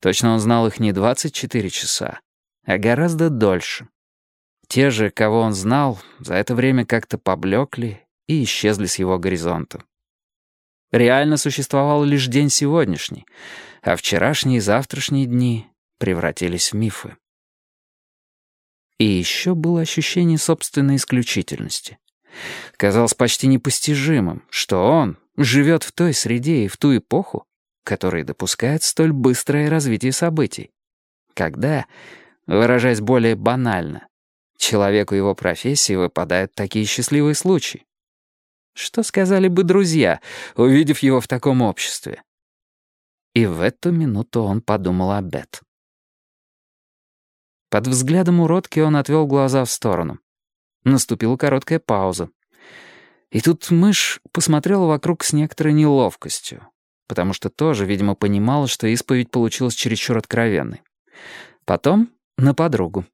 Точно он знал их не 24 часа, а гораздо дольше. Те же, кого он знал, за это время как-то поблекли и исчезли с его горизонта. Реально существовал лишь день сегодняшний, а вчерашние и завтрашние дни превратились в мифы. И еще было ощущение собственной исключительности. Казалось почти непостижимым, что он живет в той среде и в ту эпоху, которые допускают столь быстрое развитие событий. Когда, выражаясь более банально, человеку его профессии выпадают такие счастливые случаи. Что сказали бы друзья, увидев его в таком обществе? И в эту минуту он подумал о Бет. Под взглядом уродки он отвел глаза в сторону. Наступила короткая пауза. И тут мышь посмотрела вокруг с некоторой неловкостью, потому что тоже, видимо, понимала, что исповедь получилась чересчур откровенной. Потом на подругу.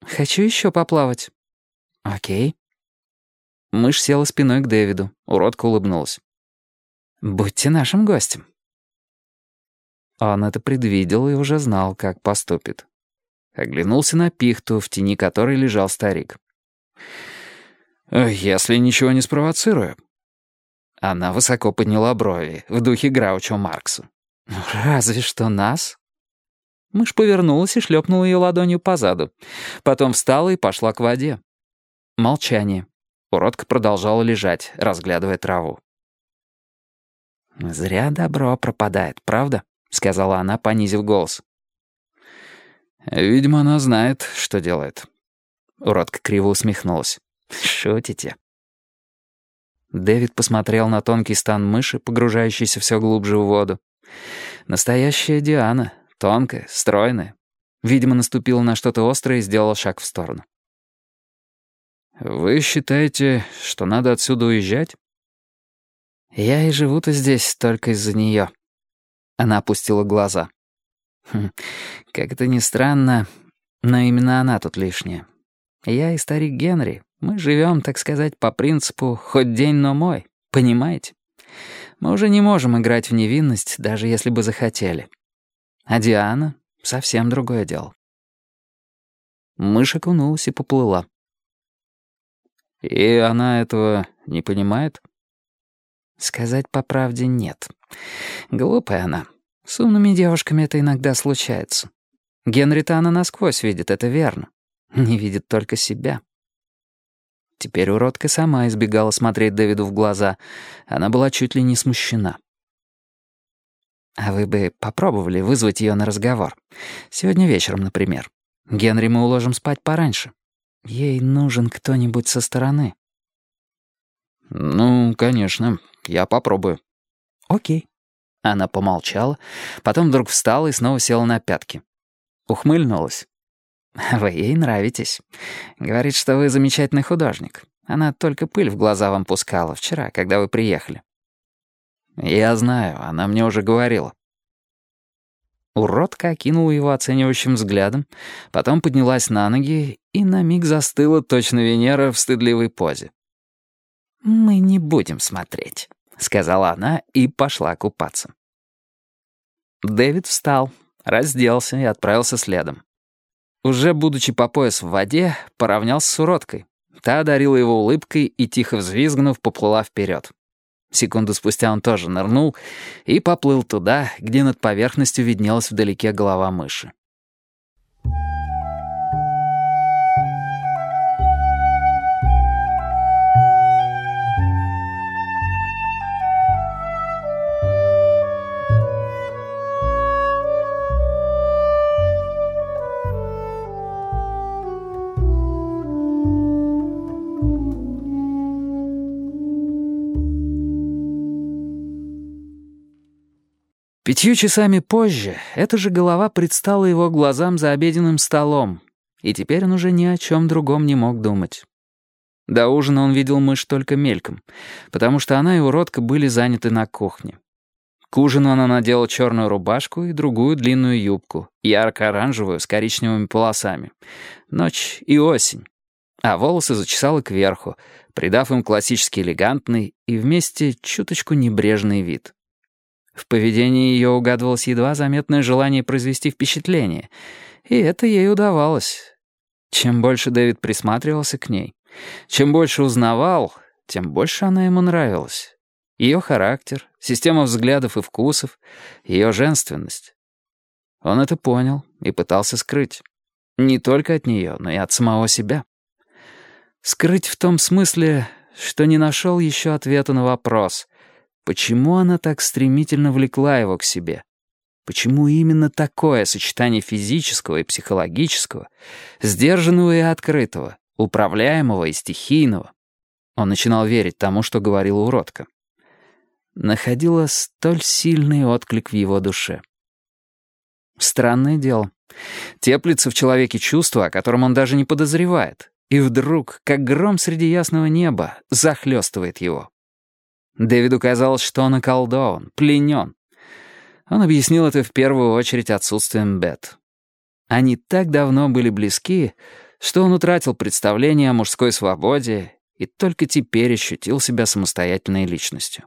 «Хочу еще поплавать». «Окей». Мышь села спиной к Дэвиду. Уродка улыбнулась. «Будьте нашим гостем». Он это предвидел и уже знал, как поступит. Оглянулся на пихту, в тени которой лежал старик. «Если ничего не спровоцирую». Она высоко подняла брови, в духе Граучо Маркса. «Разве что нас?» Мышь повернулась и шлепнула ее ладонью по заду. Потом встала и пошла к воде. Молчание. Уродка продолжала лежать, разглядывая траву. «Зря добро пропадает, правда?» — сказала она, понизив голос. «Видимо, она знает, что делает». Уродка криво усмехнулась. «Шутите?» Дэвид посмотрел на тонкий стан мыши, погружающийся все глубже в воду. «Настоящая Диана, тонкая, стройная. Видимо, наступила на что-то острое и сделала шаг в сторону». «Вы считаете, что надо отсюда уезжать?» «Я и живу-то здесь только из-за нее». Она опустила глаза. Хм, как это ни странно, но именно она тут лишняя. Я и старик Генри, мы живем, так сказать, по принципу «хоть день, но мой», понимаете? Мы уже не можем играть в невинность, даже если бы захотели. А Диана — совсем другое дело. Мышь окунулась и поплыла. И она этого не понимает? Сказать по правде нет. Глупая она. С умными девушками это иногда случается. Генри-то она насквозь видит, это верно. Не видит только себя. Теперь уродка сама избегала смотреть Дэвиду в глаза. Она была чуть ли не смущена. «А вы бы попробовали вызвать ее на разговор? Сегодня вечером, например. Генри мы уложим спать пораньше. Ей нужен кто-нибудь со стороны». «Ну, конечно, я попробую». «Окей». Она помолчала, потом вдруг встала и снова села на пятки. Ухмыльнулась. «Вы ей нравитесь. Говорит, что вы замечательный художник. Она только пыль в глаза вам пускала вчера, когда вы приехали». «Я знаю, она мне уже говорила». Уродка окинула его оценивающим взглядом, потом поднялась на ноги и на миг застыла точно Венера в стыдливой позе. «Мы не будем смотреть». — сказала она и пошла купаться. Дэвид встал, разделся и отправился следом. Уже будучи по пояс в воде, поравнялся с уродкой. Та одарила его улыбкой и, тихо взвизгнув, поплыла вперед. Секунду спустя он тоже нырнул и поплыл туда, где над поверхностью виднелась вдалеке голова мыши. Пятью часами позже эта же голова предстала его глазам за обеденным столом, и теперь он уже ни о чем другом не мог думать. До ужина он видел мышь только мельком, потому что она и уродка были заняты на кухне. К ужину она надела черную рубашку и другую длинную юбку, ярко-оранжевую с коричневыми полосами. Ночь и осень. А волосы зачесала кверху, придав им классически элегантный и вместе чуточку небрежный вид. В поведении ее угадывалось едва заметное желание произвести впечатление, и это ей удавалось. Чем больше Дэвид присматривался к ней, чем больше узнавал, тем больше она ему нравилась. Ее характер, система взглядов и вкусов, ее женственность. Он это понял и пытался скрыть. Не только от нее, но и от самого себя. Скрыть в том смысле, что не нашел еще ответа на вопрос, почему она так стремительно влекла его к себе. Почему именно такое сочетание физического и психологического, сдержанного и открытого, управляемого и стихийного? Он начинал верить тому, что говорила уродка. Находила столь сильный отклик в его душе. Странное дело. Теплится в человеке чувство, о котором он даже не подозревает, и вдруг, как гром среди ясного неба, захлестывает его. Дэвиду казалось, что он околдован, пленен. Он объяснил это в первую очередь отсутствием Бет. Они так давно были близки, что он утратил представление о мужской свободе и только теперь ощутил себя самостоятельной личностью.